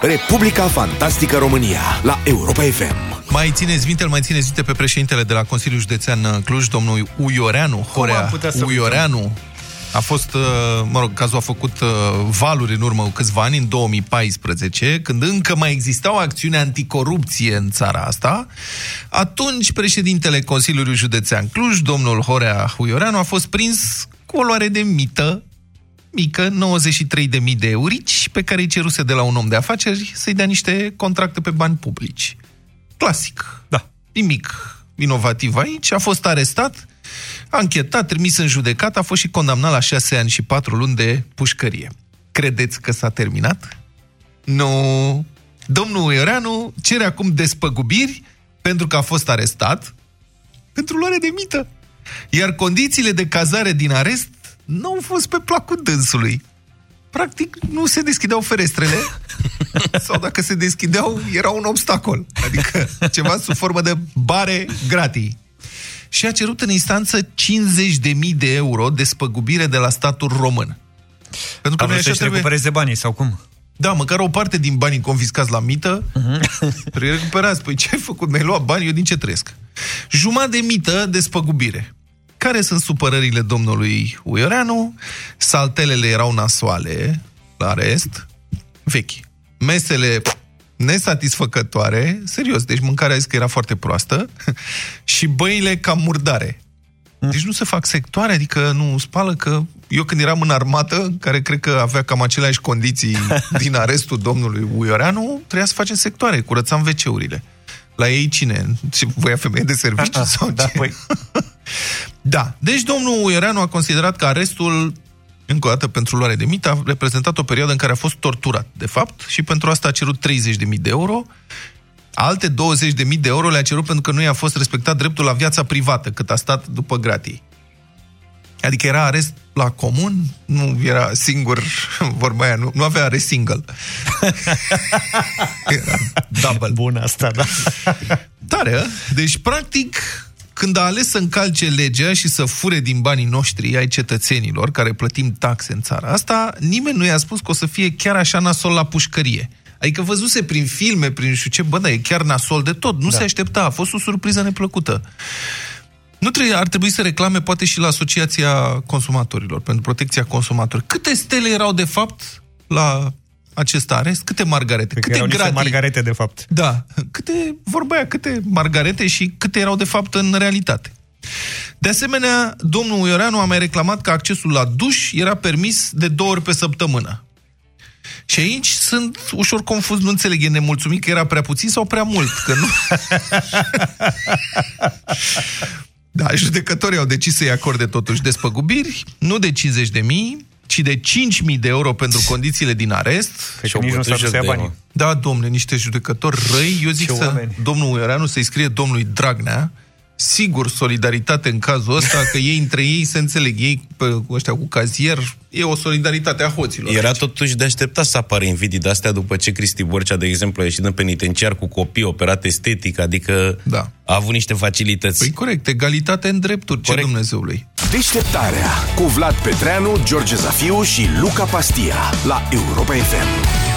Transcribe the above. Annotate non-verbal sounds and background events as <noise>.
Republica Fantastică România la Europa FM. Mai țineți minte, îl mai țineți minte pe președintele de la Consiliul Județean Cluj, domnul Uioreanu, Horea Uioreanu, a fost, uh, mă rog, cazul a făcut uh, valuri în urmă câțiva ani, în 2014, când încă mai exista o acțiune anticorupție în țara asta. Atunci, președintele Consiliului Județean Cluj, domnul Horea Huioreanu, a fost prins cu o luare de mită mică, 93.000 de eurici, pe care îi ceruse de la un om de afaceri să-i dea niște contracte pe bani publici. Clasic. Da. Nimic inovativ aici. A fost arestat, anchetat, trimis în judecat, a fost și condamnat la șase ani și patru luni de pușcărie. Credeți că s-a terminat? Nu. Domnul Ioreanu cere acum despăgubiri pentru că a fost arestat pentru luare de mită. Iar condițiile de cazare din arest nu au fost pe placul dânsului. Practic, nu se deschideau ferestrele <laughs> sau dacă se deschideau, era un obstacol. Adică ceva sub formă de bare gratii și a cerut în instanță 50.000 de euro de spăgubire de la statul român. Pentru că a noi așa trebuie... recupereze banii sau cum? Da, măcar o parte din banii confiscați la mită, uh-huh. recuperați. Păi ce ai făcut? Mi-ai luat bani, eu din ce trăiesc? Jumătate de mită de spăgubire. Care sunt supărările domnului Uioreanu? Saltelele erau nasoale, la rest, vechi. Mesele nesatisfăcătoare, serios, deci mâncarea zis că era foarte proastă, <laughs> și băile cam murdare. Deci nu se fac sectoare, adică nu spală că eu când eram în armată, care cred că avea cam aceleași condiții <laughs> din arestul domnului Uioreanu, trebuia să facem sectoare, curățam WC-urile. La ei cine? Voia femeie de serviciu <laughs> sau da, ce? Păi. Da. Deci domnul Uioreanu a considerat că arestul încă o dată pentru luare de mită, a reprezentat o perioadă în care a fost torturat, de fapt, și pentru asta a cerut 30.000 de euro. Alte 20.000 de euro le-a cerut pentru că nu i-a fost respectat dreptul la viața privată, cât a stat după gratii. Adică era arest la comun, nu era singur, <laughs> vorba aia, nu, nu avea arest single. <laughs> era double. Bun asta, da. Tare, ă? Deci, practic, când a ales să încalce legea și să fure din banii noștri ai cetățenilor care plătim taxe în țara asta, nimeni nu i-a spus că o să fie chiar așa nasol la pușcărie. Adică văzuse prin filme, prin știu ce, bă, da, e chiar nasol de tot. Nu da. se aștepta, a fost o surpriză neplăcută. Nu trebuie, ar trebui să reclame poate și la Asociația Consumatorilor, pentru protecția consumatorilor. Câte stele erau, de fapt, la acest arest? Câte margarete? Cred câte erau gratii? margarete, de fapt. Da. Câte, vorba aia, câte margarete și câte erau, de fapt, în realitate. De asemenea, domnul Ioreanu a mai reclamat că accesul la duș era permis de două ori pe săptămână. Și aici sunt ușor confuz, nu înțeleg, e nemulțumit că era prea puțin sau prea mult, că nu... <laughs> da, judecătorii au decis să-i acorde totuși despăgubiri, nu de 50 de mii, ci de 5.000 de euro pentru condițiile din arest. Că și nici nu s-a să banii. Da, domne, niște judecători răi. Eu zic Ce să, oameni. domnul Uiereanu să-i scrie domnului Dragnea sigur solidaritate în cazul ăsta, că ei între ei se înțeleg, ei pe ăștia cu cazier, e o solidaritate a hoților. Era aici. totuși de așteptat să apară invidii de astea după ce Cristi Borcea, de exemplu, a ieșit în penitenciar cu copii operat estetic, adică da. a avut niște facilități. Păi corect, egalitate în drepturi, corect. ce Dumnezeului. Deșteptarea cu Vlad Petreanu, George Zafiu și Luca Pastia la Europa FM.